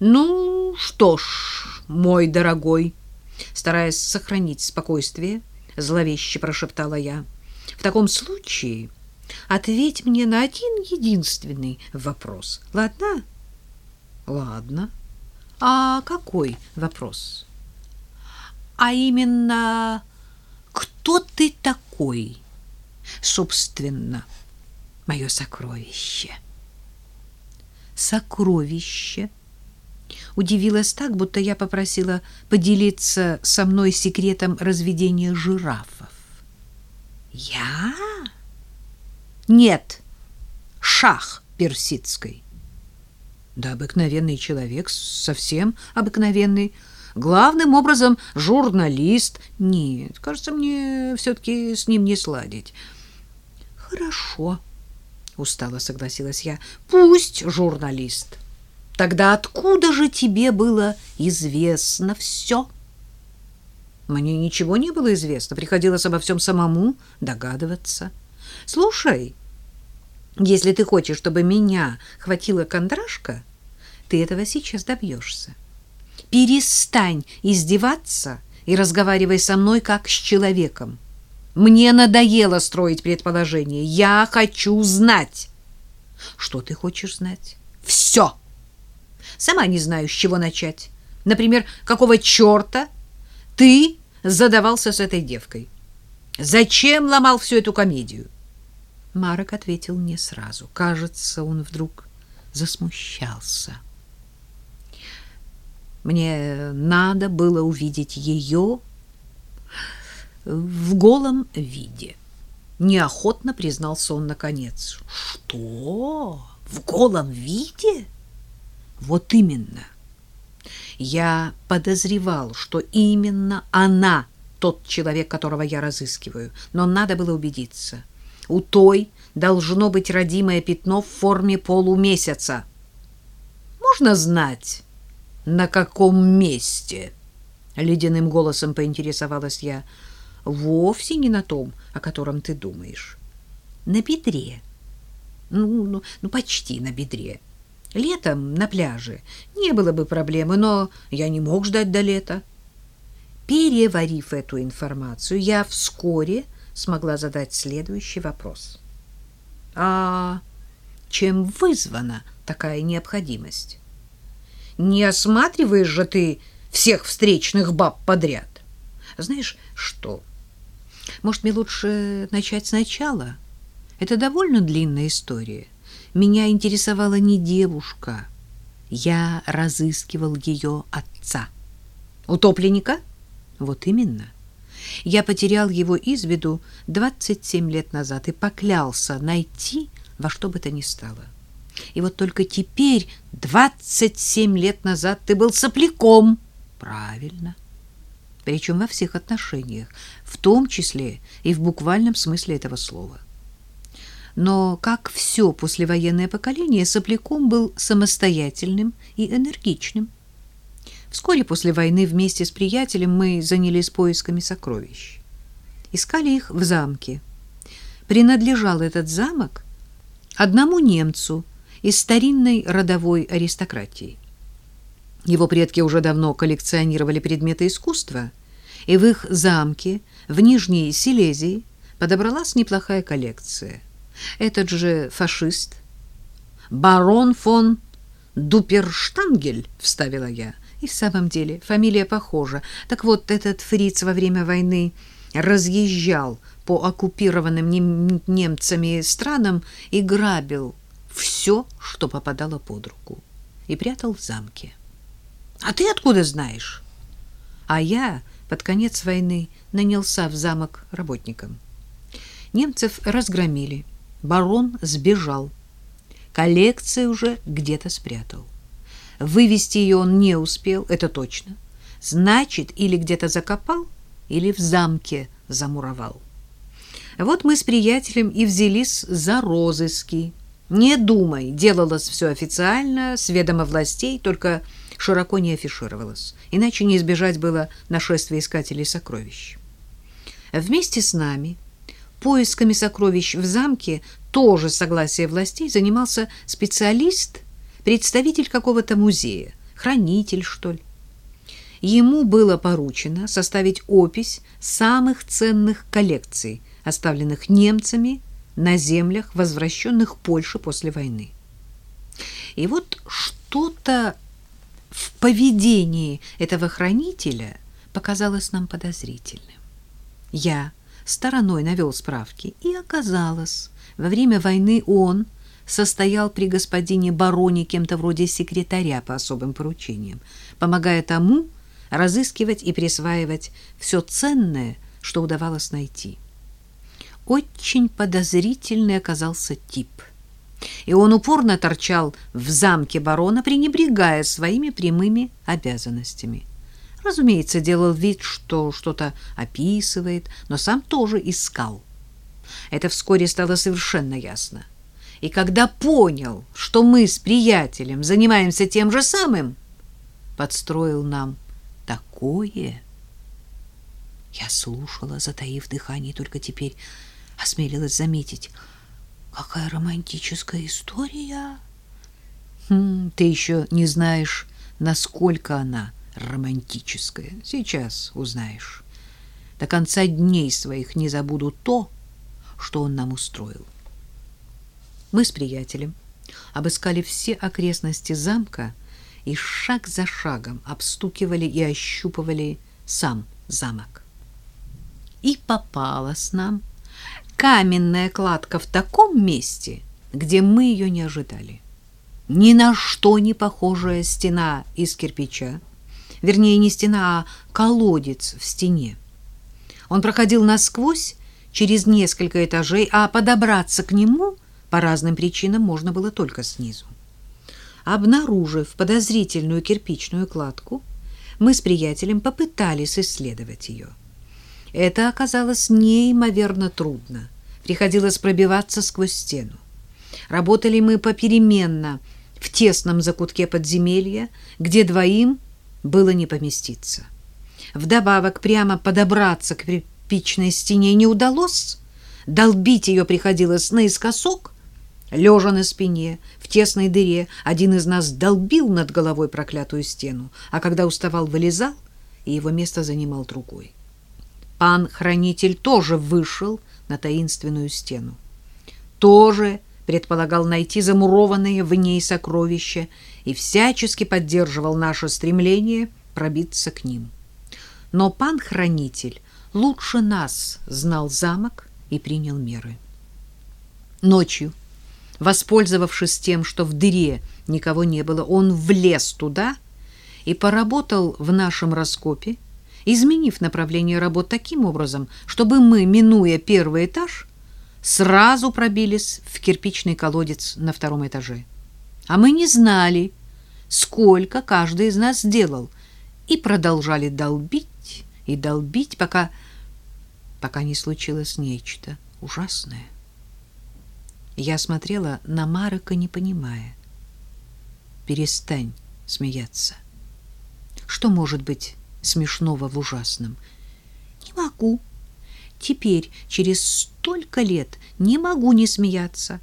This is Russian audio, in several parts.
Ну, что ж, мой дорогой, стараясь сохранить спокойствие, зловеще прошептала я. В таком случае ответь мне на один единственный вопрос. Ладно? Ладно. А какой вопрос? А именно, кто ты такой? Собственно, мое сокровище. Сокровище. Удивилась так, будто я попросила поделиться со мной секретом разведения жирафов. Я? Нет. Шах персидской. Да обыкновенный человек, совсем обыкновенный. Главным образом журналист. Нет, кажется, мне все-таки с ним не сладить. Хорошо, устало согласилась я. Пусть журналист. Тогда откуда же тебе было известно все? Мне ничего не было известно, приходилось обо всем самому догадываться. Слушай, если ты хочешь, чтобы меня хватило кондрашка, ты этого сейчас добьешься. Перестань издеваться и разговаривай со мной как с человеком. Мне надоело строить предположения. Я хочу знать. Что ты хочешь знать? Все. Сама не знаю, с чего начать. Например, какого черта ты задавался с этой девкой? Зачем ломал всю эту комедию? Марок ответил не сразу. Кажется, он вдруг засмущался. Мне надо было увидеть ее в голом виде. Неохотно признался он наконец. Что? В голом виде? Вот именно. Я подозревал, что именно она тот человек, которого я разыскиваю, но надо было убедиться. У той должно быть родимое пятно в форме полумесяца. Можно знать, на каком месте? Ледяным голосом поинтересовалась я. Вовсе не на том, о котором ты думаешь. На бедре. Ну, ну, ну почти на бедре. Летом на пляже не было бы проблемы, но я не мог ждать до лета. Переварив эту информацию, я вскоре смогла задать следующий вопрос. А чем вызвана такая необходимость? Не осматриваешь же ты всех встречных баб подряд. Знаешь что? Может, мне лучше начать сначала? Это довольно длинная история. Меня интересовала не девушка. Я разыскивал ее отца. Утопленника? Вот именно. Я потерял его из виду 27 лет назад и поклялся найти во что бы то ни стало. И вот только теперь, 27 лет назад, ты был сопляком. Правильно. Причем во всех отношениях, в том числе и в буквальном смысле этого слова. Но, как все послевоенное поколение, сопляком был самостоятельным и энергичным. Вскоре после войны вместе с приятелем мы занялись поисками сокровищ. Искали их в замке. Принадлежал этот замок одному немцу из старинной родовой аристократии. Его предки уже давно коллекционировали предметы искусства, и в их замке в Нижней Силезии подобралась неплохая коллекция. Этот же фашист, барон фон Дуперштангель, вставила я, — и в самом деле фамилия похожа. Так вот, этот фриц во время войны разъезжал по оккупированным немцами странам и грабил все, что попадало под руку, и прятал в замке. А ты откуда знаешь? А я под конец войны нанялся в замок работником. Немцев разгромили. Барон сбежал. Коллекцию уже где-то спрятал. Вывести ее он не успел, это точно. Значит, или где-то закопал, или в замке замуровал. Вот мы с приятелем и взялись за розыски. Не думай, делалось все официально, с ведома властей, только широко не афишировалось. Иначе не избежать было нашествия искателей сокровищ. Вместе с нами поисками сокровищ в замке тоже согласие властей занимался специалист – представитель какого-то музея, хранитель, что ли. Ему было поручено составить опись самых ценных коллекций, оставленных немцами на землях, возвращенных Польше после войны. И вот что-то в поведении этого хранителя показалось нам подозрительным. Я стороной навел справки, и оказалось, во время войны он состоял при господине бароне кем-то вроде секретаря по особым поручениям, помогая тому разыскивать и присваивать все ценное, что удавалось найти. Очень подозрительный оказался тип. И он упорно торчал в замке барона, пренебрегая своими прямыми обязанностями. Разумеется, делал вид, что что-то описывает, но сам тоже искал. Это вскоре стало совершенно ясно. И когда понял, что мы с приятелем занимаемся тем же самым, подстроил нам такое. Я слушала, затаив дыхание, только теперь осмелилась заметить. Какая романтическая история! Хм, ты еще не знаешь, насколько она романтическая. Сейчас узнаешь. До конца дней своих не забуду то, что он нам устроил. Мы с приятелем обыскали все окрестности замка и шаг за шагом обстукивали и ощупывали сам замок. И попалась нам каменная кладка в таком месте, где мы ее не ожидали. Ни на что не похожая стена из кирпича, вернее, не стена, а колодец в стене. Он проходил насквозь через несколько этажей, а подобраться к нему по разным причинам можно было только снизу. Обнаружив подозрительную кирпичную кладку, мы с приятелем попытались исследовать ее. Это оказалось неимоверно трудно. Приходилось пробиваться сквозь стену. Работали мы попеременно в тесном закутке подземелья, где двоим было не поместиться. Вдобавок прямо подобраться к кирпичной стене не удалось, долбить ее приходилось наискосок, лежа на спине, в тесной дыре, один из нас долбил над головой проклятую стену, а когда уставал, вылезал, и его место занимал другой. Пан-хранитель тоже вышел на таинственную стену. Тоже предполагал найти замурованные в ней сокровища и всячески поддерживал наше стремление пробиться к ним. Но пан-хранитель лучше нас знал замок и принял меры. Ночью, воспользовавшись тем, что в дыре никого не было, он влез туда и поработал в нашем раскопе, изменив направление работ таким образом, чтобы мы, минуя первый этаж, сразу пробились в кирпичный колодец на втором этаже. А мы не знали, сколько каждый из нас сделал, и продолжали долбить и долбить, пока пока не случилось нечто ужасное. Я смотрела на Марека, не понимая. Перестань смеяться. Что может быть смешного в ужасном. Не могу. Теперь, через столько лет, не могу не смеяться.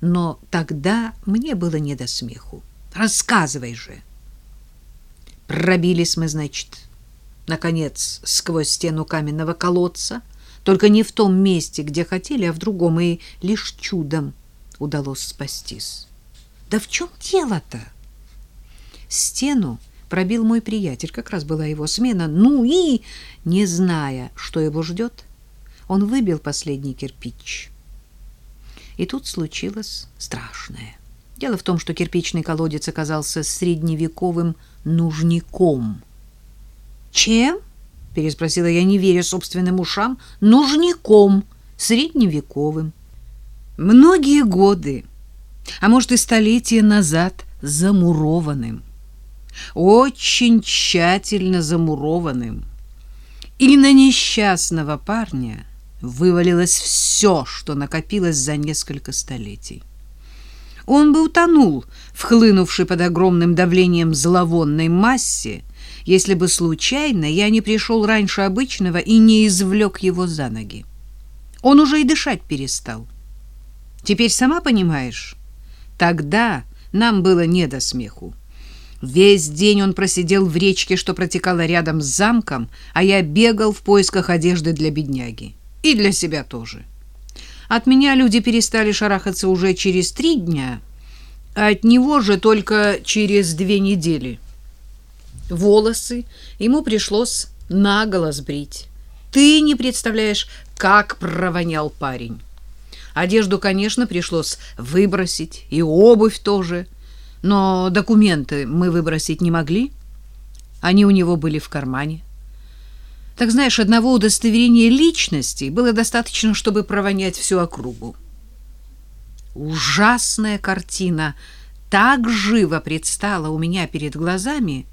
Но тогда мне было не до смеху. Рассказывай же. Пробились мы, значит, наконец, сквозь стену каменного колодца, только не в том месте, где хотели, а в другом, и лишь чудом удалось спастись. Да в чем дело-то? Стену пробил мой приятель, как раз была его смена. Ну и, не зная, что его ждет, он выбил последний кирпич. И тут случилось страшное. Дело в том, что кирпичный колодец оказался средневековым нужником. «Чем?» — переспросила я, не веря собственным ушам. «Нужником, средневековым. Многие годы, а может и столетия назад, замурованным очень тщательно замурованным. И на несчастного парня вывалилось все, что накопилось за несколько столетий. Он бы утонул в под огромным давлением зловонной массе, если бы случайно я не пришел раньше обычного и не извлек его за ноги. Он уже и дышать перестал. Теперь сама понимаешь, тогда нам было не до смеху. Весь день он просидел в речке, что протекала рядом с замком, а я бегал в поисках одежды для бедняги. И для себя тоже. От меня люди перестали шарахаться уже через три дня, а от него же только через две недели. Волосы ему пришлось наголо сбрить. Ты не представляешь, как провонял парень. Одежду, конечно, пришлось выбросить, и обувь тоже. Но документы мы выбросить не могли. Они у него были в кармане. Так знаешь, одного удостоверения личности было достаточно, чтобы провонять всю округу. Ужасная картина так живо предстала у меня перед глазами,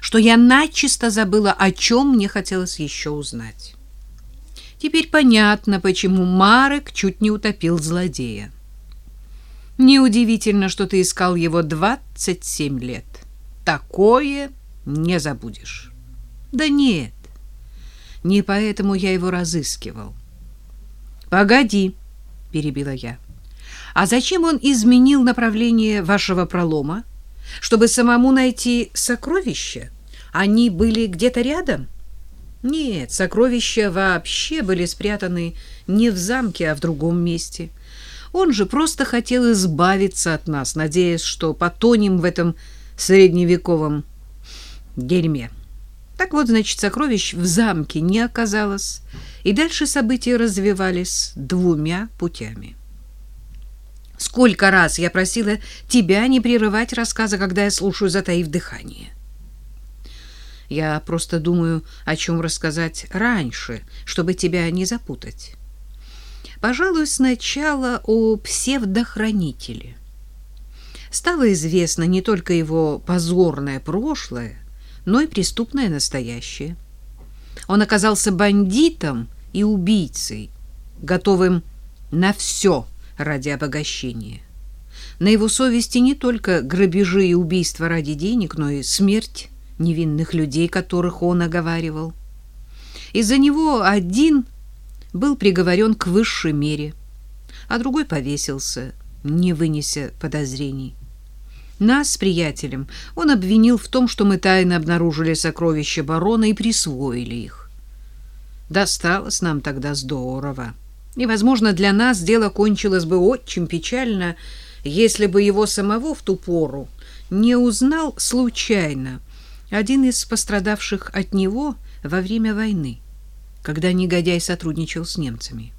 что я начисто забыла, о чем мне хотелось еще узнать. Теперь понятно, почему Марек чуть не утопил злодея. Неудивительно, что ты искал его 27 лет. Такое не забудешь. Да нет, не поэтому я его разыскивал. Погоди, перебила я. А зачем он изменил направление вашего пролома? Чтобы самому найти сокровища? Они были где-то рядом? Нет, сокровища вообще были спрятаны не в замке, а в другом месте. Он же просто хотел избавиться от нас, надеясь, что потонем в этом средневековом дерьме. Так вот, значит, сокровищ в замке не оказалось, и дальше события развивались двумя путями. Сколько раз я просила тебя не прерывать рассказа, когда я слушаю, затаив дыхание. Я просто думаю, о чем рассказать раньше, чтобы тебя не запутать. Пожалуй, сначала о псевдохранителе. Стало известно не только его позорное прошлое, но и преступное настоящее. Он оказался бандитом и убийцей, готовым на все ради обогащения. На его совести не только грабежи и убийства ради денег, но и смерть невинных людей, которых он оговаривал. Из-за него один был приговорен к высшей мере, а другой повесился, не вынеся подозрений. Нас с приятелем он обвинил в том, что мы тайно обнаружили сокровища барона и присвоили их. Досталось нам тогда здорово. И, возможно, для нас дело кончилось бы очень печально, если бы его самого в ту пору не узнал случайно один из пострадавших от него во время войны, когда негодяй сотрудничал с немцами.